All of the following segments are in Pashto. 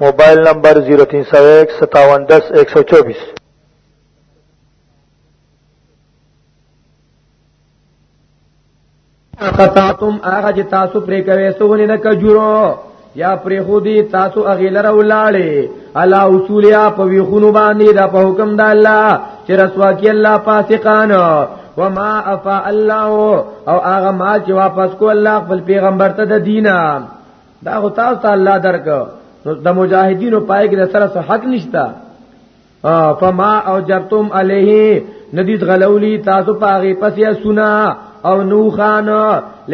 موبایل نمبر 03015710124 قطعتم هغه چې تاسو پرې کوي سونه د کجورو یا پرې خو دي تاسو اغیلر ولاړې الا اصولیا په ویخونو باندې دا په حکم د الله چې رسوا کی الله فاسقان وما افا الله او هغه ما چې واپس کو الله خپل پیغمبر ته د دینه دا خو تاسو ته الله درک نو د مجاهدینو پای کې د سره څه حق نشتا فما او جرتم علیه ندید غلولی تاسو پاغي پسیا سنا او نو خان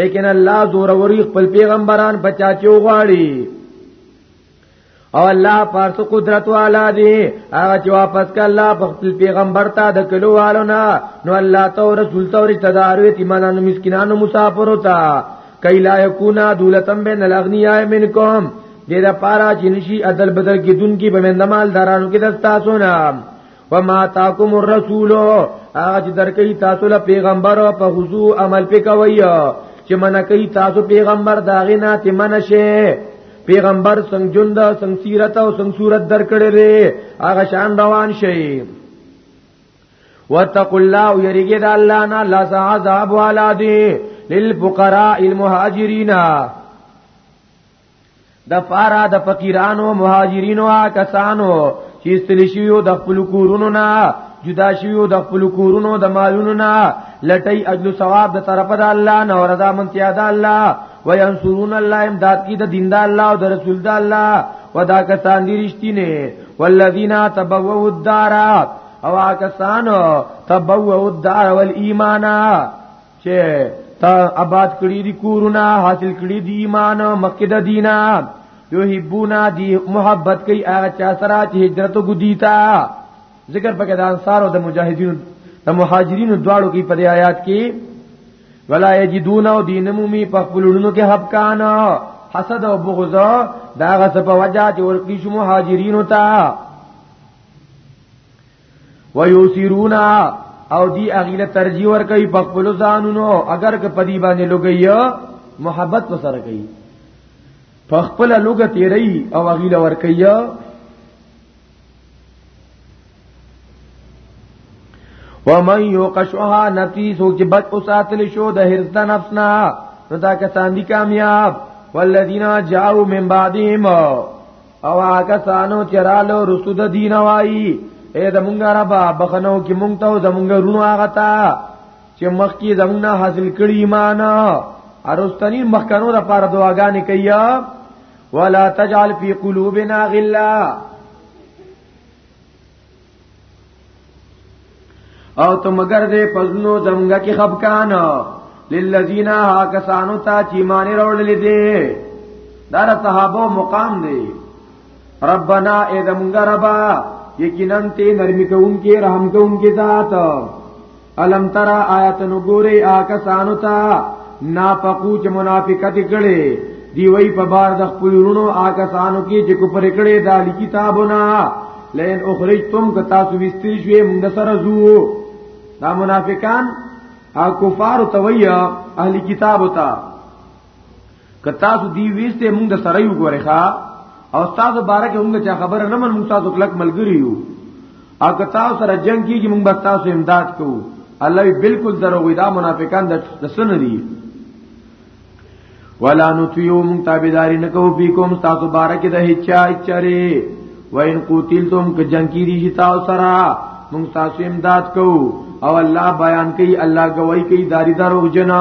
لیکن الله زور وری خپل پیغمبران بچا چو غواړي او الله پارس قدرت والا دی هغه چې واپس ک الله په خپل پیغمبر ته د کلو والو نه نو الله ته او رسول ته ورته داروي چې منانو مسکینانو مسافرو ته کای لا یکونا دولتم بین الاغنیاء منکم دې دا پارا چې نشي عدل بدل کې دن کې بمندمال دارانو کې دستا سونه فما تاکم الرسول هغه چې درکې تاسو له پیغمبر او په حضور عمل پکوي چې منه کوي تاسو پیغمبر داغه نه ته منشه پیغمبر څنګه جند څنګه سیرت او څنګه صورت درکړې لري هغه شان روان شي واتقوا الله ويرجي د الله نه لا عذاب والا دي للفقراء المهاجرين د فارا د فقیرانو مهاجرینو کسانو چې استل شیو د خپل کورونو نه جدا شیو د خپل کورونو د مالونو نه لټي اجل ثواب د طرف د الله نه وردا منتیا د الله وینصرون الله امداد کی د دین د الله او د رسول د الله ودا کسان دي رښتینه والذین تبوؤوا الدار او کسانو تبوؤوا الدار والایمان چې تا آباد کړی دی کورونه حاصل کړی دی ایمان مکه د دینا یحبونا دی محبت کوي هغه چا سره چې هجرت وګدیتا ذکر پکې د انصار او د مجاهدینو د مهاجرینو دواړو کې په آیات کې ولا یجدون او دین مومي په خپلونو کې حب کانا حسد او بغض دا غصب وجات ورکی شو مهاجرینو ته ويسرون او دی اغیله ترجیح ور کوي په خپل ځانونو اگر که پدی باندې لګي محبت وسره کوي په خپل لوګه تیری او اغیله ور کوي ومن یوقشها نفسی سو چې بچ او ساتل شو د هرز د نفسنا نو دا کسان دي کامیاب والذین جاءوا من بعدهم او هغه سانو چرالو رسول دین وای اے د مونږه ربا بخنو کې مونږ ته زمونږ رونو هغه تا چې مخ کې زمونږه حاصل کړي ایمان ارستنی مخکنو د پاره دعاګانې کوي ولا تجعل فی قلوبنا غلا او ته مگر دې پزنو زمګه کې خفقان للذین ها کسانو ته چې مان وروړل دي دا د صحابه مقام دی ربنا اے زمګه ربا یقینا ته نرمی کوونکی رحم کوونکی ذات الم ترى آیات نګوري آکسانو تا نافقو چې منافقت کړي دی وی په بار د خپل ورونو آکسانو کې چې کوپر کړي د کتابونه لئن اخرجتم که تاسو وستری شوي موږ سره زو دا منافقان او کفار تویا اهل کتاب ته که تاسو دی ویسته مونږ د سره یو ګورې ښا او تاسو بارکه مونږ چا خبره نه من مونږ تاسو کلک ملګری یو او که تاسو سره جنگ کیږي مونږ به تاسو امداد کوو الله بالکل درو دا منافقان د سن دي ولا نطيو مون تابعداري نکو فيكم تاسو بارک د هچا چره وان قتلتم ک جنگ کی دي شتا سرا مون تاسو امداد کو او الله بیان کوي الله گواہی کوي داری دارو جنا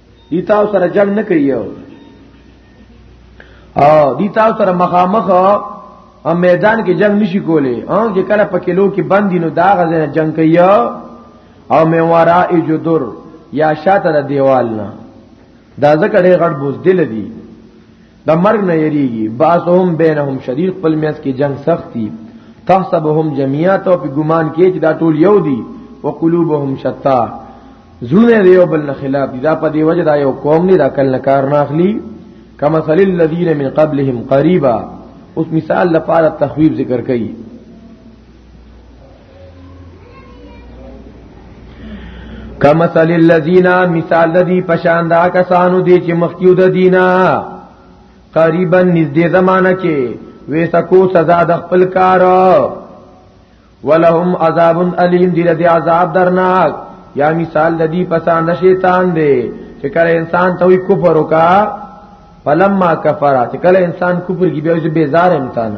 دی تاسو سره جنگ نه کوي او دی تاسو سره مخامخ او میدان کې جنگ نشي کولی او چې کله په کلو کې بندي نو دا غزنه جنگ کوي او مې ورا اجدر یا شاته دیوال نه دا ځکه ډېر غټ بوز دل دی د مرګ نه یریږي باسهم بینهم شدید خپل میس کې جنگ سختی تحسبهم جميعا تو په ګمان کې چې دا ټول یو دي او قلوبهم شتا زونه دی یو بل نه خلاف دي دا په دی وجه دا یو قوم نه دا کل کار نه اخلي کما صلی الذین من قبلهم قریبا اوس مثال لپاره تخویب ذکر کړي کمثل الذین مثال د دې پشان دا کسانو دي چې مخکیو د دینا قریبا نږدې زمانہ کې وې سکو سزا د خپل کار ولهم عذاب الیم دې د عذاب درناک یا مثال د دې پسان د شیطان دی چې کله انسان ته وي کفر وکا فلما کفر چې کله انسان کفر کی بیا چې بیزار امتحان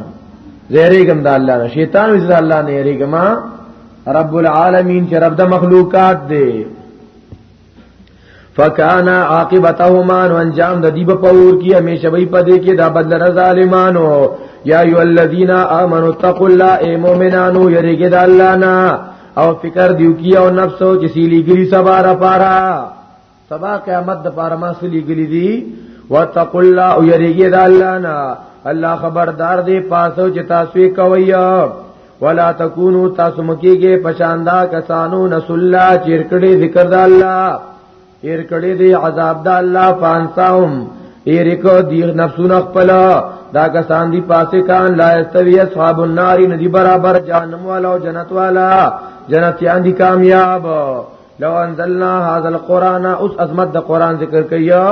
زهریګم د الله نه شیطان وز الله نه یریګم رب العالمین چې رب د مخلوقات دی فکانا عاقبتهما انجام د دیب پور کی همیشه وی پدې کې دا بدل ظالمانو یا ایو الذین آمنوا اتقوا الله ای مؤمنانو یریګه د الله نه او فکر دیو کیا او نفسو چې سیلی ګری سبارا پارا سبا قیامت د پاره ما سلی ګلی دی وتقوا الله او یریږي د الله نه الله خبردار دی پاسو چې تاسو کوي ولا تکونو تاسو مکیږي پشاندا کسانو نس الله چیر کړي ذکر د الله چیر کړي دی عذاب د الله پانساهم ایرکو دی نفسونه خپل دا کسان دی پاسه کان لا استوی اصحاب النار ندی برابر جهنم والا او جنت والا جنتیان دی کامیاب لو انزلنا هذا القران اوس عظمت د قران ذکر کیا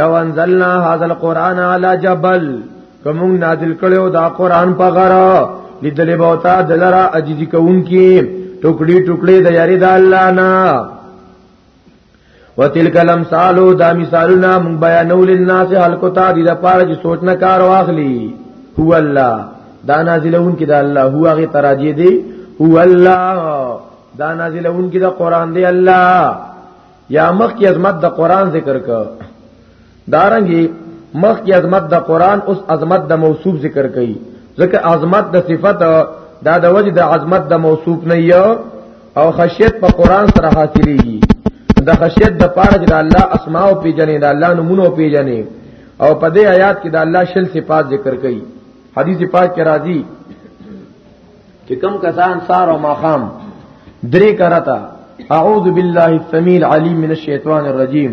لو انزلنا هذا القران على جبل کوم نازل کړو دا قران په غره لیدلې بوتا دلرا عجیزی کوونکی ټوکړي ټوکړي د یاري د الله نه وتلک الامثال دا مثالنا من بیانو للناس خلق ته دې د پاره چې سوچ نه کار واخلي هو الله دا نازلون کې دا الله هو هغه تراجی دی هو الله دا نازلون کې دا قران دی الله یا مخ کې عظمت د قران ذکر کړه دارنګي مخ کی عظمت د قران اوس عظمت د موصوف ذکر کړي ځکه عظمت د صفت دا د وجه د عظمت د موصوف نه یو او خشیت په قران سره حاصلېږي د خشیت د پاره د الله اسماء او پیجنې د الله نمونه او پیجنې او په دې آیات کې د الله شل صفات ذکر کړي حدیث پاک کې راځي چې کم کسان سار او ماخام درې کرتا اعوذ بالله السميع العليم من الشيطان الرجيم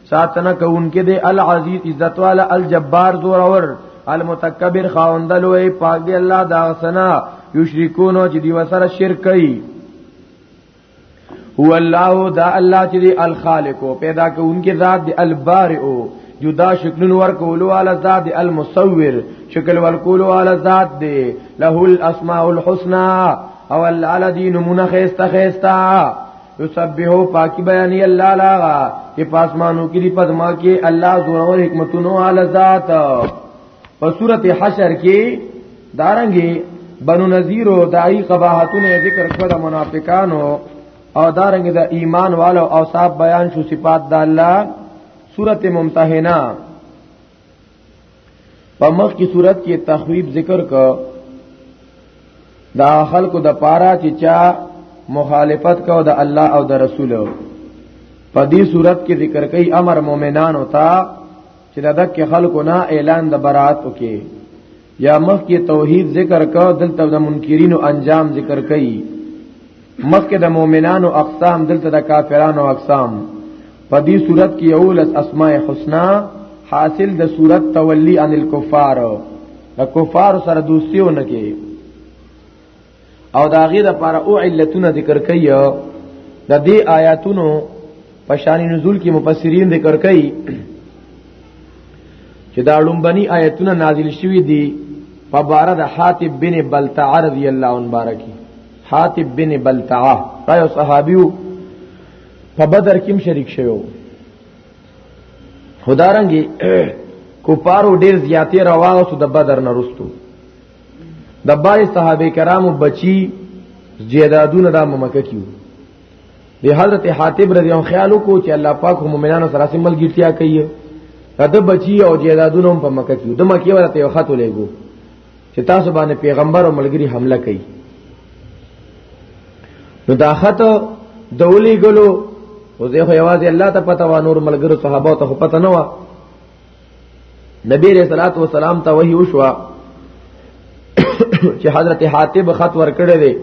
ساتنه کوونکې دی العزیز عزت والا الجبار زور اور المتکبر خاوند لوی پاک دی الله دا سنا یشرکون چې دی وسره شرک کوي هو الله دا الله چې دی الخالق پیدا کوونکې ذات دی البارئ جدا شکلون ورکولو والا ذات دی المصور شکل ورکولو والا ذات دی له الاسماء الحسنى او الله الذي نمونه خيستا خيستا یسبحو پاکی بیانی الله لاغا چې پاسمانو کې دی پدما کې الله زور او حکمتونو ال ذات په سورته حشر کې دارنګي بنو نذیر او دای قباحتونه ذکر کړه منافقانو او دارنګي د ایمان والو اوصاف بیان شو صفات د الله سورته ممتحنه په مخ کی صورت کې تخویب ذکر کا دا خلکو د پارا چې چا مخالفت کو د الله او د رسول په دې صورت کې ذکر کوي امر مؤمنانو ته چې د دک خلکو نه اعلان د برات وکي یا مخ کې توحید ذکر کا دلته د منکرینو انجام ذکر کړي مخ کې د مؤمنانو اقسام دلته د کافرانو اقسام په دې صورت کې اولس اسماء الحسنا حاصل د صورت تولی عن الكفار د کفار سره دوستیونه کې او دا غي د پاره او علتونه ذکر کوي د دې آیاتونو په شان نزول کې مفسرین ذکر کوي چې دا لومبني آیاتونه نازل شوي دي په بار د حاتب بن بلتع رضی الله عنه بارکی حاتب بن بلتع دا یو صحابیو په بدر کې شریک شوی خدارنګي کوپارو ډیر زیاتې رواغه سو د بدر نه رستو د باندې صحابه کرامو بچي جیدادونه د مکه کیو د حضرت حاتب رضی الله خیال کو چې الله پاک هم مؤمنانو سره سم ملګرتیا کوي د بچي او جیدادونه په مکه کیو د مکه ورته یو خط ولېګو چې تاسو باندې پیغمبر او ملګری حمله کوي نو دا خط دولی ګلو او زه خو یوازې الله ته پته و نور ملګرو صحابه ته پته نه و نبی رسول الله والسلام ته وحی وشو چې حضرت حاتب خط ورکړی دی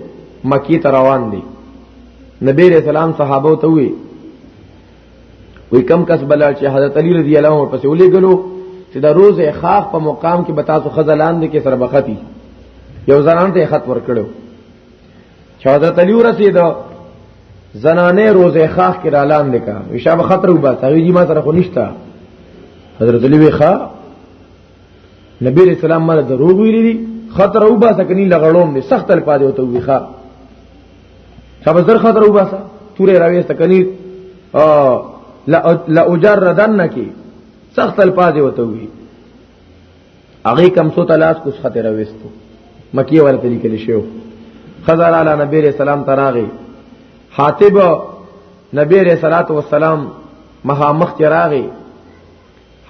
مکی ته روان دی نبی رسول الله صحابه ته وی وی کم کس بلال چې حضرت علی رضی الله عنه پسې ولې غلو چې دا روز خاخ په مقام کې بتاسو خزلان دي کې سره بختی یو زنان ته خط ورکړو چې حضرت علی ورسید زنانه روزه خاخ کې اعلان وکا وشاب خطر وبا تاویږي ما سره خو نشتا حضرت علی وخا نبی علیہ السلام مله دروغ ویلي دي خطر او باسه کني لغړوم دي سخت ال پاده وته وی ښا شابه زر خطر او باسه تورې راوي است کني لا لا اجردنکی سخت ال پاده وته وی هغه کم سو تلاس کوس خطر وستو مکی ورته لیکل شو خزر علی نبی رسول سلام تراغي حاتب نبی رسول صلوات و سلام مها مخ چراغي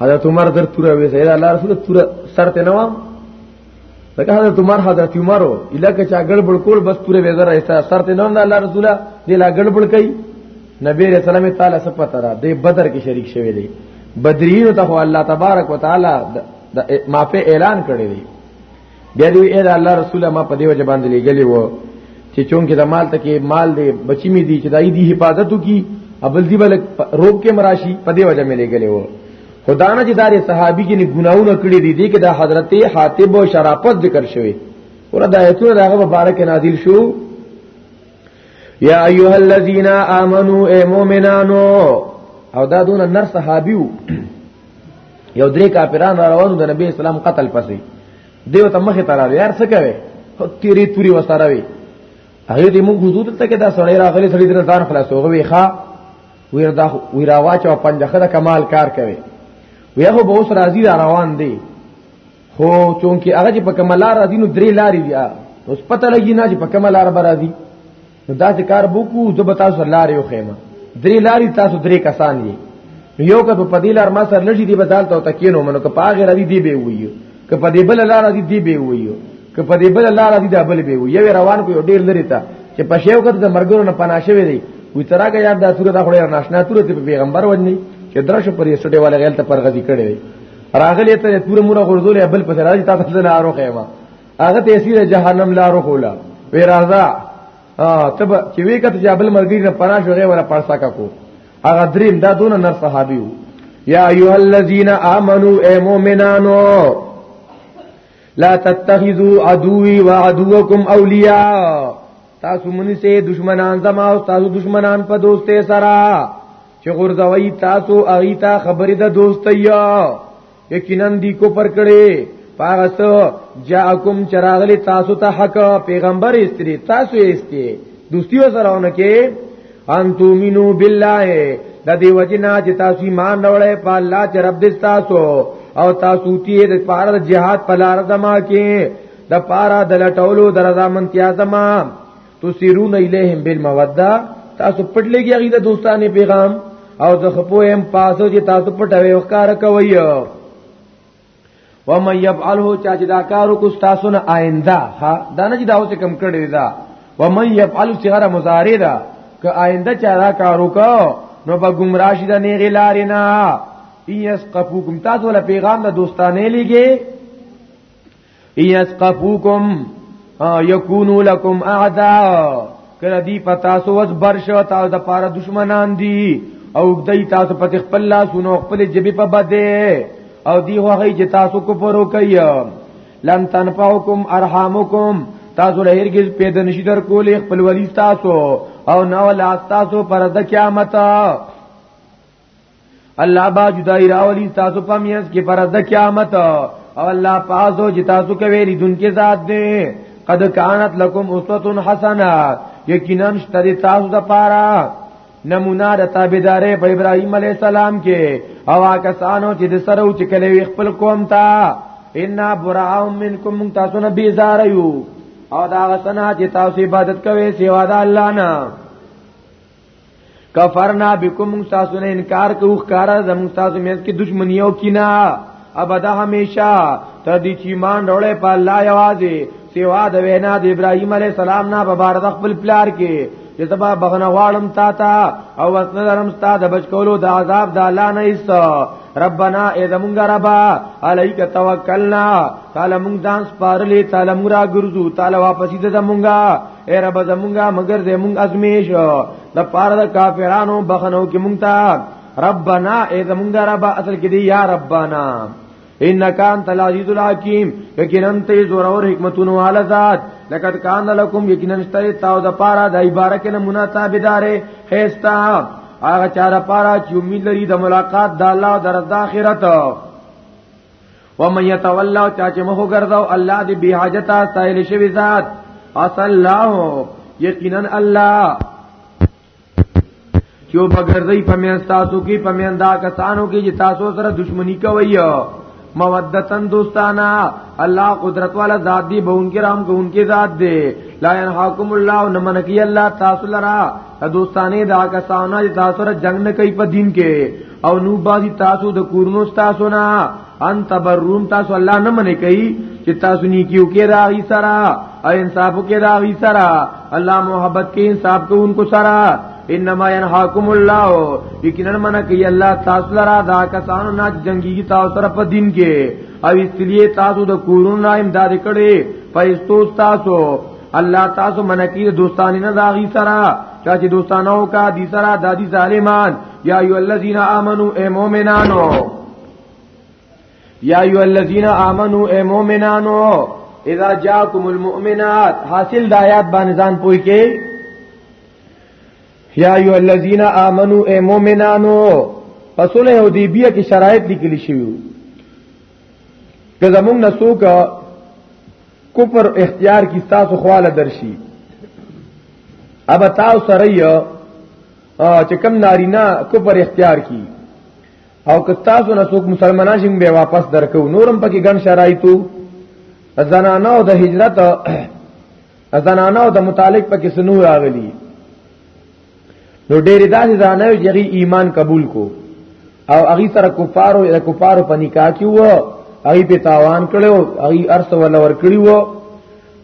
حضرت عمر در تور وې سید الله رسول تور سر ته نوام لکه حضرت عمر حضرت عمر اله که چا ګړبړ کول بس تور وې زره سر ته نوام الله رسول دې لا ګړبړ کوي نبی رسول الله سلام تعالی سپته را دی بدر کې شریک شوی دی بدرین ته الله تبارک وتعالى د معافی اعلان کړی دی بیا دی اے الله رسول ما په دې وجه باندې لګلی وو چې چونکه د مال تکي مال دی بچی می دی چې دای دی حفاظت کی ابل دی بل روب کې مراشی په دې وجه می لګلی وو خدانه چې دار صحابي کې ګناونه کړی دي دي کې د حضرت حاتب او شرافت ذکر شوی ورته آیتونه دغه مبارک نازل شو یا ایها الذین آمنو ای مؤمنانو او دا دون نر صحابیو یو درې کافرانو روانو د نبی اسلام قتل پسې دیو ته مخه تر یار څه کوي تیری توری وساره وي هغه دې موږ حدود ته کې دا سړی راغلی سړی دې ځان خلاص وغوي ښا ویر دا ویر واچو پنځخه د کمال کار کوي ویغه به اوس راضی را روان دی خو چونکی هغه چې په کومه لار راځي نو درې لارې دي اوس پته لګي نه چې په کومه لار به راځي نو دا چې کار بوکو زه به تاسو لارې یو خېمه درې لارې تاسو درې کسان دي یو که په دې لار ما سره لږی دی بدل ته تکینو منو که په هغه راځي دی به ویو که په دې بل لار راځي دی به ویو که په دې بل لار راځي دا بل به ویو یو روان کو ډیر لري تا چې په شیو کته د مرګونو نه پناه شوی دی وی تراګه یاد دا سورته خو ډیر ناشنا تورته پیغمبر ودنی چې درشه پر یې سټه والا غلطه پر غزي کړي راغلی ته پوره مور غرزولې بل په راځي تاسو ته لارو خېما هغه تیسیر جهنم لارو کولا وی رازا تب چې وی کته جابل مرګی نه پنا شوغه ولا پړسا کا کو هغه دریم دا دون نر صحابي وو یا ایها الذین آمنو اے مومنانو لا تتخذوا عدوی و عدوکم اولیاء تاسو منی سے دشمنان زما او تاسو دشمنان په دوسته سره چې غردوي تاسو اغي تا خبرې د دوستیا یقینا دی کو پر کړي پاغس جاءکم چراغلی تاسو ته حق پیغمبر استری تاسو استی دوستیو سره ونکه ان تومنو بالله د دې وجنا چې تاسو ایمان راوړې په الله چې رب دې تاسو او تاسو تی د پاره جهاد په لار دما کې د پاره د لټولو درځه منتیا زمام تسرون الیهم بالموده تاسو پټ لګی هغه د دوستانه پیغام او د خپو هم پاسو چې تاسو پټوي او کار کوي و مې يفعله چا چې دا کارو کو تاسو نه آینده ها دا نه چې دا اوس کم کړی دا و مې يفعل صغره مضارع دا که آینده چا دا کارو کو نو به گمراه شي د نه غلارینا ایس قفوکم تاسو له پیغام د دوستانه لګي یسقفوکم یکونو لکم اعداء کله دی پتا سو وس برشو تاسو د پاره دشمنان دي او دای تاسو په خپل لاسونو خپل جبې په بده او دی هغه چې تاسو کو پرو کوي لن تنفعکم ارحامکم تاسو له هرگز پیدا نشي در کولې خپل ولی تاسو او نو لا تاسو پر د قیامت الله با جدای راولی تاسو په میاس کې پر د قیامت او الله پاسو چې تاسو کوي لیدونکو ذات دی قد کانت لکم اسوه حسنه یقینا شته تاسو د پاره نمونه د تابعدارې په ابراهيم عليه السلام کې او کسانو چې د سره او چې کله خپل قوم ته ان براء منکم تاسو نه بیزار یو او دا غسنا چې تاسو عبادت کوئ سیوا د الله نه کفرنا بكم من تاسو نه انکار کوو ښکارا زموږ تاسو مې کې دښمنی او کینا ابدا همیشه تر دې چې مان ډولې په الله یوازې سیوا د وینا د ابراهیم علی السلام نه په بار د خپل پلار کې چې سبا بغنه غواړم تا تا او وسنه درم ستا د بچکولو د عذاب د الله نه ایست ربنا اذا مونږ ربا الیک توکلنا تعالی مونږ ځان سپارلې تعالی مونږ را ګرځو تعالی واپس دې زمونږه اے رب زمونږه مگر دې مونږ ازمیش د پاره د کافرانو بخنو کې مونږ ته ربنا اے زمونږه رب اصل کې دی یا ربانا انک انت العزیز الحکیم یقینا ته زور او حکمتونو والا ذات لقد کان لکم یقینا استای تاو د پاره د عبارت نمونه تابعدارې هيستا هغه چاره پاره چې امید لري د ملاقات د الله او د آخرت و من يتولى چا چې مخ ګرځاو الله دې به حاجت سائل شوی ذات اصل الله یقینا الله چې وبګرځي په میان تاسو کې په میان دا کسانو کې چې تاسو سره دښمنی کوي مودتن دوستانا الله قدرت والا ذات دی بون کرام کو ان کے ذات دے لا ينحاکم الله نمنکی الله تاسو لرا دوستانه دا کسانه چې تاسو سره جنگ نه کوي په دین کې او نو بازي تاسو د کورونو تاسو نه ان تبروم تاسو الله نه منې کوي چې تاسو نیکیو کې راغی سره او انصاف کې راغی سره الله محبت کې انصاف کوونکو سره انما ينهاكم الله یقینا من کوي الله تاسو لرا دا کسانو نه جنگي تاسو سره په دین کې او استلیه تاسو د کورونو امداد کړي فیستو تاسو الله تاسو منکی دوستانی نه داغي سره چا چې دوستانو کا دي سره دادی ظالمان یا ایو الذین آمنو اے مومنانو یا ایو الذین آمنو اے مومنانو اذا جاءکم المؤمنات حاصل د آیات باندې ځان پوي کې یا ایو الذین آمنو اے مومنانو پسول حدیبیه کې شرایط لیکل شوی که زمونږ نسوک کفر اختیار کی تاسو خواله درشي اب تاسو سره یو چې کم نارینا کفر اختیار کی او که تاسو نه څوک مسلمانان شین به واپس درکو نورم پکې ګڼ شرایطو زنانه او د هجرت زنانه او د متعلق پکې سنو راغلي نو ډېر داسې ځانو چې هغه ایمان قبول کو او هغه سره کفارو یا کفارو په نکاح کې وو هغه په تاوان کړو هغه ارث ولا ور کړی وو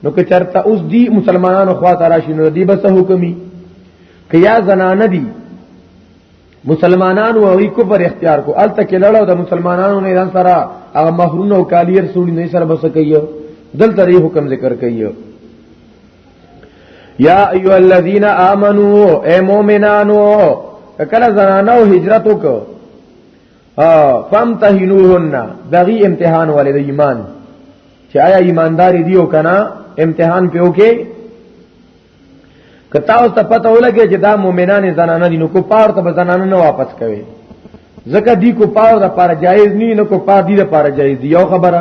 نو که چرته اوس دی مسلمانانو خوا ته راشي نو دی بس حکمي که یا زنانه دي مسلمانانو هغه کفر اختیار کو الته کې لړو د مسلمانانو نه ځان سره هغه مہرونه او کالیر سوړي نه سره بس کوي دلته ری حکم ذکر کوي یا ایو الذین آمنو اے مومنانو کله زنانو هجرت وکړو فم تهینوهن دغی امتحان والے د ایمان چې آیا ایماندار دی او کنه امتحان پیو کې کتا او ته پته ولګي چې دا مؤمنان زنانه دي نو کو پار ته زنانه نه واپس کوي ځکه دی کو پار د پاره جایز نه نو کو پار دی د پاره جایز دی یو خبره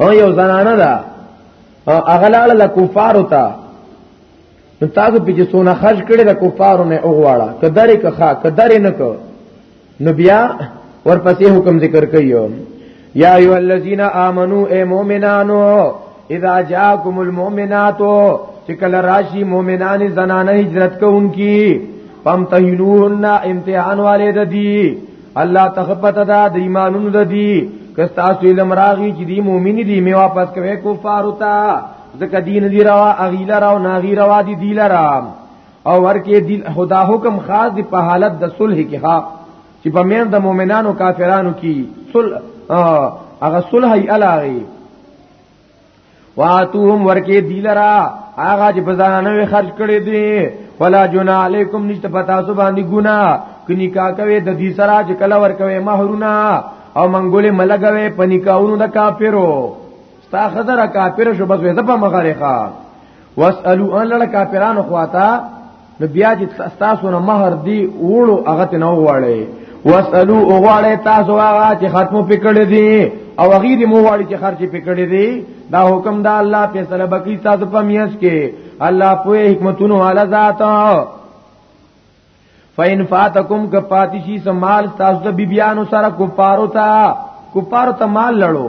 او یو زنانه ده اغلاله د کفارو ته نو تاسو په چې سونه خرج کړي د کفارو نه اوغواړه کدارې که ښا کدارې نه کو نو بیا ورپسې حکم ذکر کوي یا ایو الذین آمنو اے مؤمنانو اذا جاءکم المؤمنات چې کله راشي مؤمنان زنانه هجرت کوونکی پم تهینوهن امتحان والے د دی الله تخپت دا د ایمانونو د دی کستا سو علم راغی چې دی مؤمن دی می واپس کوي کفار وتا ځکه دین دی را اغیلا را او ناغی را دی دی لرا او ورکه دی خدا حکم خاص دی په حالت د صلح کې ها چې په مېر د مؤمنانو کافرانو کې صلح هغه صلح یې الاغي واتوهم ورکی دیلرا آغا چې بزانوی خرج کړی دی ولا جنا علیکم نشته پتا سو باندې ګنا کني کا کوي د دې سره چې کله ور کوي مہرونه او منګولې ملګوي پني کاونو د کافرو ستا خزر کافر شو بس وې زپه مخارخه واسالو ان لړ کافرانو خواته نو بیا چې تاسو نه مہر دی وړو هغه ته نه وړي واسالو او غواړي تاسو هغه چې ختمو پکړې دي او غیر مو غواړي چې خرچ پکړې دي دا حکم دا الله په سره بکی تاسو په میاس کې الله په حکمتونو والا ذات فین فاتکم ک پاتشی سمال تاسو د بیبیانو سره کوپارو تا کوپارو ته مال لړو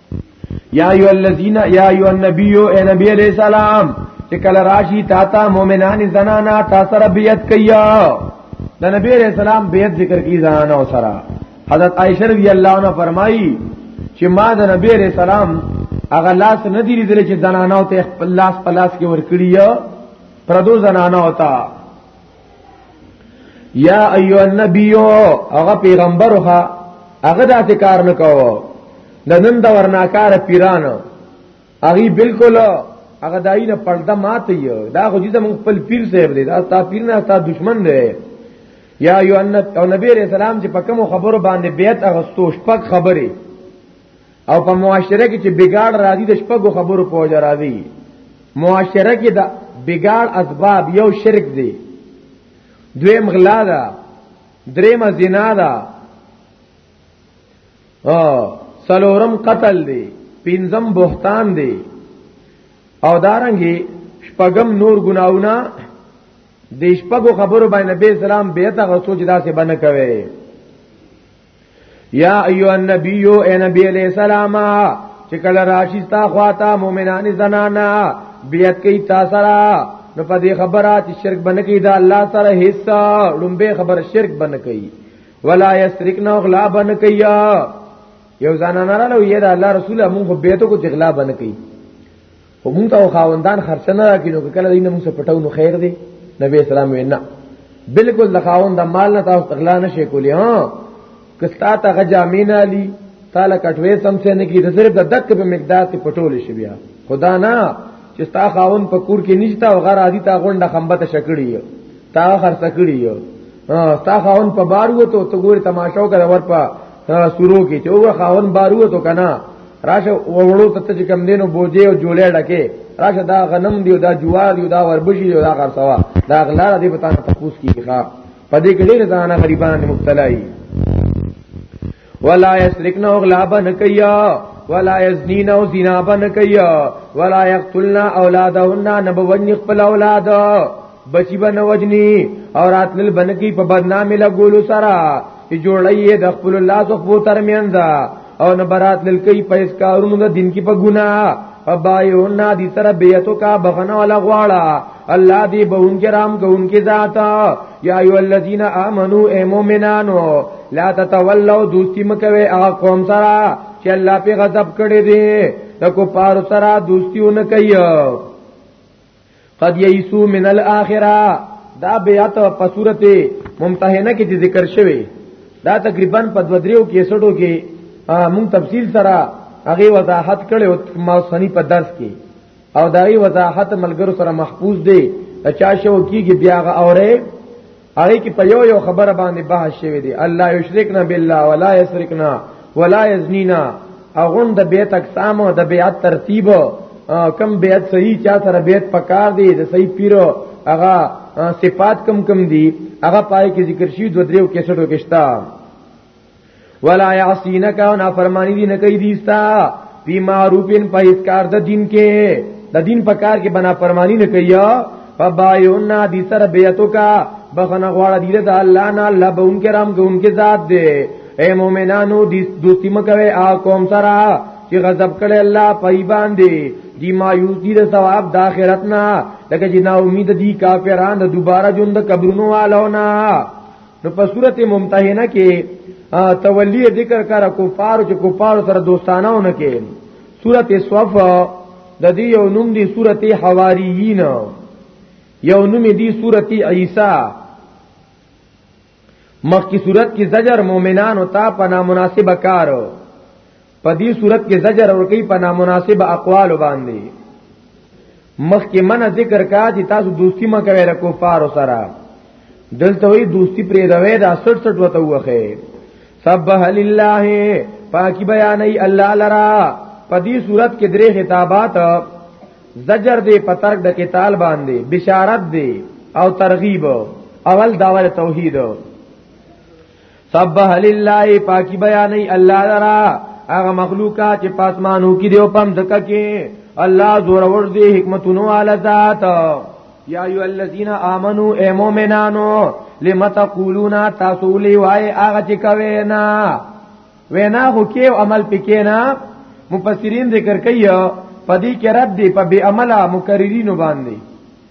یا ایو الذین یا ایو النبی اے نبی علیہ السلام چې کله راشي تا ته مؤمنان زنانا تا سره بیعت کیا د نبی علیہ السلام بیعت ذکر کی زنانا او سره حضرت عائشہ رضی الله عنها فرمایي چې ما د نبی علیہ السلام هغه لاس نه دی لیدل چې زنانا او ته خپل لاس په لاس کې ورکړی پردو زنانا او ته یا ایو النبیو هغه پیغمبر هغه هغه داسې کار نه کاوه د نن د ورناکار پیران هغه بالکل هغه دای نه پړده ماته یو دا خو دې موږ خپل پیر صاحب دی دا تا پیر نه تا دشمن دی یا ایو النبی رسول الله چې په کوم خبرو باندې بیعت اغستو شپک خبره او په معاشره کې چې بګاړ راځي د شپږو خبرو په وجه راځي معاشره کې د بګاړ اسباب یو شرک دی دویم غلا ده دریم زنا ده او سلورم قتل دی پنځم بهتان دی او دارنګي شپږم نور ګناونه د شپږو خبرو باندې نبی اسلام به ته غوښتو چې دا څه باندې کوي یا ایو النبی او نبی علیہ السلام چې کله راشي تا خواته مؤمنان زنانا بیعت کوي تاسو را نو په دې خبره چې شرک بنه کوي دا الله سره هیڅ لومبه خبر شرک بنه کوي ولا یسرکن غلا بنه کوي یو زنانا له یې دا الله رسول موږ بیعت کو چې غلا بنه کوي خو مونږ ته خاوندان خرچ نه راکې نو کله دینه مونږ څه پټو نو خیر دی نبی اسلام وینا بالکل د خاوند د مال نه تاسو تغلا نه شي کولی ها کستا ته غجا مینا لی تعالی کټوي سم څه نه کی د صرف د دک په مقدار ته پټول شي بیا خدا نه چې تا خاوند په کور کې نشتا او غیر عادي تا غونډه خمبه ته شکړی تا خرڅ کړی تا خاون په بار وته ته ګوري تماشا وکړه ورپا سورو کې چې او خاون بار وته کنه راشه وړو ته چې کم دینو بوجه او جولې ډکه راشه دا غنم دی دا جوار دی دا وربشي دی دا خرڅوا دا غلا دی په تاسو تفوس کیږي ښا پدې کې ډېر ځانه غریبان مبتلا دي ولا یسرکنا اغلابا نکیا ولا یزنین او زنا بنکیا ولا یقتلنا اولادهن نبوجن خپل اولاد بچی بنه وجنی اور اتل بنکی په بدنامي لګولو سره چې جوړی د خپل الله سو خو ترمنځ او نه برات لکې په اس کارونو د دین کې په ګنا ابایو نا دي سره بیتو کا بغنه ولا غواړه الله دی به اون کرام کو ان کی ذات یا ایو الذین آمنو اے مومنانو لا تتولوا دوستی مکوي هغه قوم سره چې الله په غضب کړي دي د کو پار سره دوستیونه کوي قد یئسو من الاخره دا بیات په صورت ممتحنه کې ذکر شوی دا تقریبا په دو دریو کې سړو کې مون تفصیل سره هغه وضاحت کړي او ما سني په درس کې او دای وضاحت ملګرو سره محفوظ دی چا شو کیږي بیا غ اوره هغه کې په یو یو خبره باندې بحث شوی دی الله یشرکنا بالله ولا یشرکنا ولا یزنینا اغون د بیت اقسام او د بیعت ترتیب کم بیعت صحیح چا سره بیعت پکار دی د صحیح پیرو هغه صفات کم کم دی هغه پای کې ذکر شي دو دریو کیسټو کې شتا ولا یعصینک او نافرمانی دی نه کوي دیستا فی معروفین په هیڅ کار د دین کې د دین په کار کې بنا فرمانی نه کوي فبایونا دی سر بیتو کا بخنه غواړه دی له الله نه الله به ان کرام کو ان کې ذات دی اے مومنانو دی دوستی مکوي آ قوم سره چې غضب کړي الله پای باندې دی مایوس دي د ثواب د آخرت نه لکه چې نا امید دي کافرانو دوباره ژوند قبرونو والو نه نو په صورت ممتحنه کې تولی ذکر کرا کفار چې کفار سره دوستانه ونه کې صورت صف د دې یو نوم دی صورت حواریین یو نوم دی صورت عیسی مخکې صورت کې زجر مؤمنان او تا په نامناسب کارو په دې صورت کې زجر ورکی په نامناسب اقوال باندې مخکې من ذکر کا چې تاسو دوستی ما کوي رکو فار سره دلته وی دوستی پرې روي دا 67 وته وخه سبح لله پاکي بیانې الله لرا په دې صورت کې درې خطابات زجر دې په ترک د قتال باندې بشارت دې او ترغیب اول داوله توحید سبح لله پاکی بیانې الله لرا هغه مخلوقات چې پاسمانو کې دی او پم دکا کې الله زور ور دی حکمتونو علی ذات یا ایو الذین آمنو اے مومنانو لم تقولون تاسو لی وای هغه چې کوي نه وینا خو کې او عمل پکې نه مفسرین ذکر کوي پدې کې رد دی په بی عمله مکررینو باندې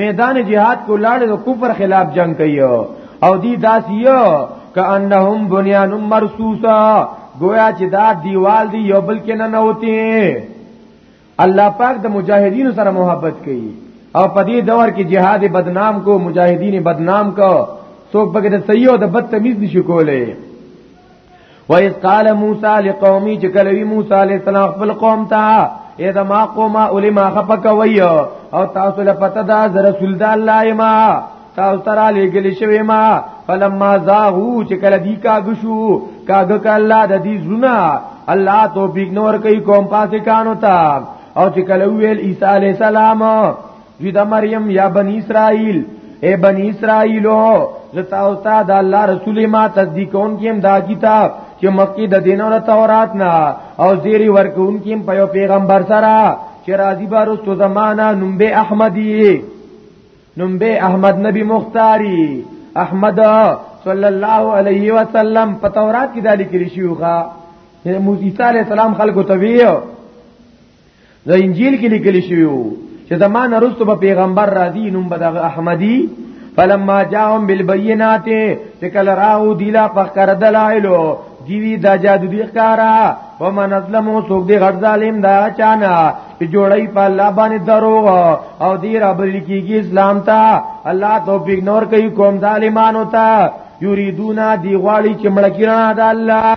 میدان جهاد کو لاړ د کفر خلاف جنگ کوي او دی داس یو کانهم بنیان مرصوصا گویا چې دا دیوال دی یو بل کې نه نوتی الله پاک د مجاهدینو سره محبت کوي او په دې دور کې جهاد بدنام کو مجاهدین بدنام کو څوک پکې د صحیح او د بد تمیز نشي کولای وَإِذْ قَالَ مُوسَى لِقَوْمِهِ چې کله وی موسی علیه السلام خپل قوم ته اې دا ما قومه اولی ما خپک وی او تاسو له پته دا رسول دا الله ما تاسو ترا لګل شوی ما فلما زاغو چې کله دی کاګ شو کاګ ک الله د دې زنا الله توفیق نور کوي قوم پاسې کانو تا او چې کله ویل عیسی علی السلام وی دا مریم یا بنی اسرائیل اے بنی اسرائیلو زتا او تا دا الله رسول ما تصدیقون کیم دا کتاب چې مکی د دین او تورات نه او زیری ورکون کیم په پیغمبر سره چې راضی بارو تو زمانہ نومبه احمدی نومبه احمد نبی مختاری احمد صلی الله علیه وسلم په تورات کې دا لیکل شوی ښا موسی علیہ السلام خلکو ته ویو د انجیل کې لیکل شوی وو چې زمانه رسو په پیغمبر راځي نوم بدغ احمدی فلما جاءهم بالبينات تکل راو دیلا فقر دلائلو دیوی دا جادو دی ښکارا ومن ظلمو سوک دی غټ ظالم دا چانا چې جوړی په الله باندې دروغ او دی رب لکیږي اسلام ته الله توفیق نور کوي قوم ظالمانو ته یریدونا دی غواړي چې مړکیرا د الله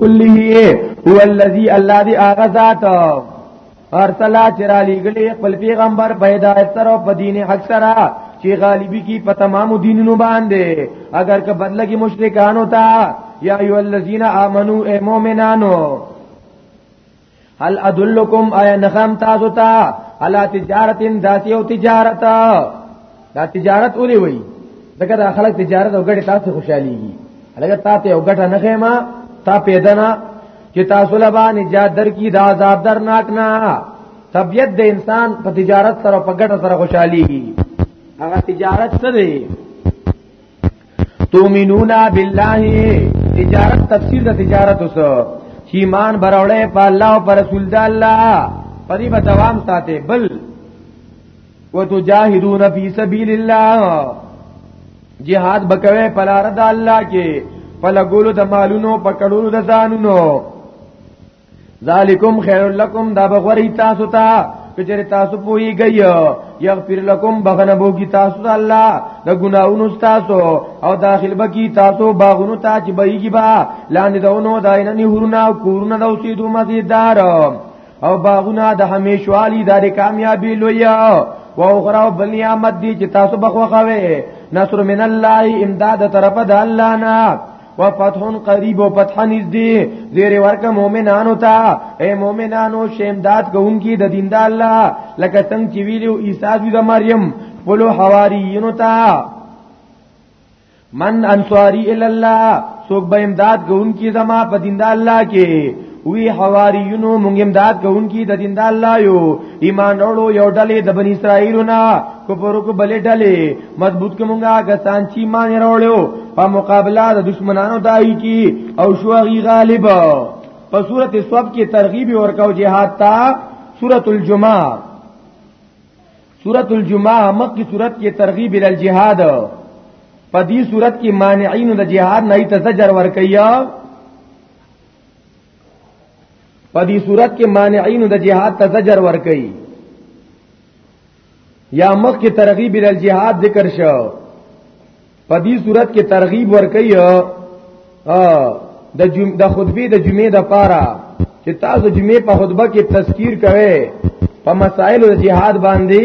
کله هو الذی الله دی هغه ذات ارسلا چرا لګلی خپل پیغمبر پیدا تر په دین حق سره چې غالبی کی په تمام دینونو باندې اگر که بدل کی مشرکان ہوتا یا ایو الذین آمنو اے مومنانو هل ادلکم آیا نخم تاسو ته علا تجارتین داسی او تجارت دا تجارت اولی وی دغه د خلک تجارت او ګټه تاسو خوشحاليږي هغه تاسو او ګټه نه خېما تا پیدا نه چې تاسو لبا نجات در کی دا عذاب درناک نه طبيعت د انسان په تجارت سره په ګټه سره خوشحاليږي هغه تجارت څه دی تومنون بالله تجارت تفسیر د تجارت اوس چې ایمان براوړې په الله او پر رسول د الله پدې په دوام ساته بل وتجاهدون فی سبیل الله جهاد بکوي په لار د الله کې په لګولو د مالونو په کډولو د ځانونو ذالکم خیر لکم دا بغوری تاسو ته کچره تاسو پوي گئی یغفر لكم بغنه بو کی تاسو ته الله د ګناونو تاسو او داخل بکی تاسو باغونو ته چې بهږي با لاندې دونو داینه نهورنا او کورونه د اوسېدو مزیدار او باغونه د همیشوالي د کامیابی لوی او اخرى بل نعمت دي چې تاسو بخوخوي نصر من الله امداد طرف د الله نه و فتح قریب و فتح نزدی زیر ورک مومنانو تا اے مومنانو شیمداد کوونکی د دین د الله لکه څنګه چې ویلو عیسی د مریم خپل حواریینو تا من انصاری الی الله سوک به امداد کوونکی زما په دین د الله کې وی حواریونو مونږ امداد کوونکی د دین د الله یو ایمان وروړو یو ډلې د بنی اسرائیلو نه کفر کو بلې ډلې مضبوط کومګه غسان چې ایمان وروړو په مقابله د دشمنانو دای کی او شو غی غالب په صورت صف کې ترغیب ورکاو جهاد تا سورۃ الجمعہ سورۃ الجمعہ مکه سورۃ کې ترغیب ال جهاد په دې سورۃ کې مانعین د جهاد نه تزجر ورکیا په دې صورت کې مانعين د جهاد ته زجر ور کوي یا مخ کې ترغیب ال جهاد ذکر شو په دې صورت کې ترغیب ور کوي د جمعې د خطبه د جمعې د پاره چې تاسو جمعې په خطبه کې تذکیر کوي په مسائل د جهاد باندې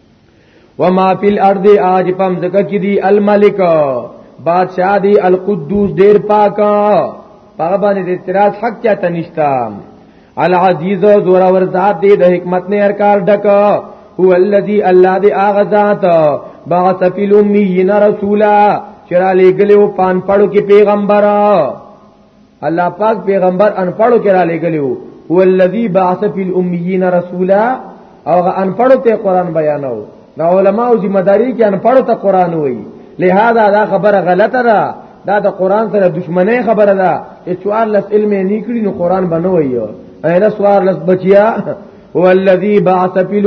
وما فی الارض اج پم زکه کی دی الملک بادشاہ دی القدوس ډیر پاکا هغه باندې اعتراض حق کیا تنشتا العزیز زورا ور ذات دی د حکمت نه هر کار ډک هو الذی الله دی اغه ذات بعث فی الامیین رسولا چرا لګلو پان پړو کې پیغمبره الله پاک پیغمبر ان پړو کې را لګلیو هو الذی بعث فی الامیین رسولا او ان پړو ته قران بیانو دا علماء او ذمہ داری کې ان پړو ته قران وای لہذا دا خبره غلطه ده دا د قران سره دښمنه خبره ده چې چوار لس علم نه کړی نو قران بنوي اینا سوار لس بچیا هو الذی بعث فی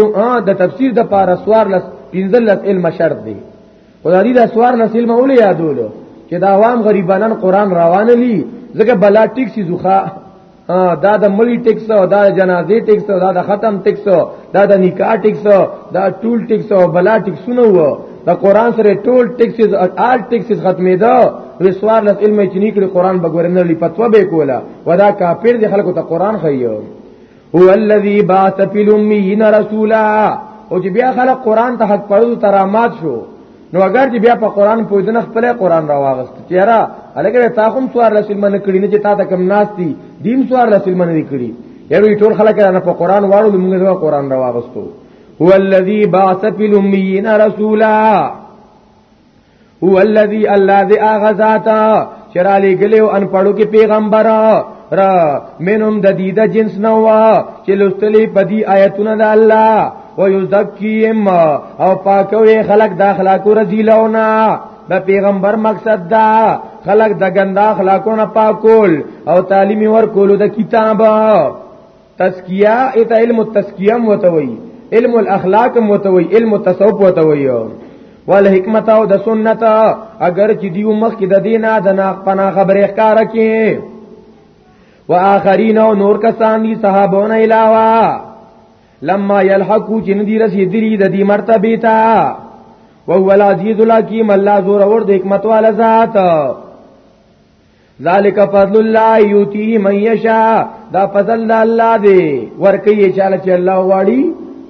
د تفسیر د پارا سوار لس پنځل لس علم شرط دی خدای دې دا سوار نه سلمه ولې یادولو چې دا عوام غریبانان قران روان لي ځکه بلا ټیک سي زوخه دا د ملي ټیکس او دا جنازي ټیکس او دا د ختم ټیکس او دا د نکاح ټیکس دا ټول ټیکس او بلا ټیکسونه وو د قران سره ټول ټیکسز او آل ټیکسز ختمې ده وسوار لس علم چې نکړي قران بګورنه لې پتو به کولا ودا کافر دي خلکو ته قران خيو هو الذي بعث في الاميين رسولا او چې بیا خلک قران ته حق پرو ترامات شو نو اگر چې بیا په قران پوهیدنه خپل قران راواغست چیرې الګره تا کوم سوار رسول من کړی نه چې تا ته کم ناس دي دیم سوار رسول من دي کړی یارو ټول خلک نه په قران واړو موږ دا قران راواغستو هو الذی بعث فی الامیین رسولا هو الذی الله ذی اغذاتا چرالی گلیو ان پړو کې پیغمبر را منهم د دې د جنس نو وا چې لستلی پدی آیتونه د الله ويزکیم او پاکوي خلق د اخلاقو رزیلونه د پیغمبر مقصد دا خلق د ګنده اخلاقونه پاکول او تعلیم ورکول د کتاب تزکیه ایت علم التزکیه متوي علم الاخلاق متوي علم التصوف متوي ول حکمت او د سنت اگر چې دیو مخ کې د دینه د ناق پنا خبره ښکار کې واخرین او نور کسان دي صحابون علاوه لما يلحقو چې ندي رسیدلی د دې مرتبه تا وهو العزیز الحکیم الله زور اور د حکمت والا ذات ذالک فضل الله یوتی من یشا دا فضل د الله دی ورکی چاله چې الله واړي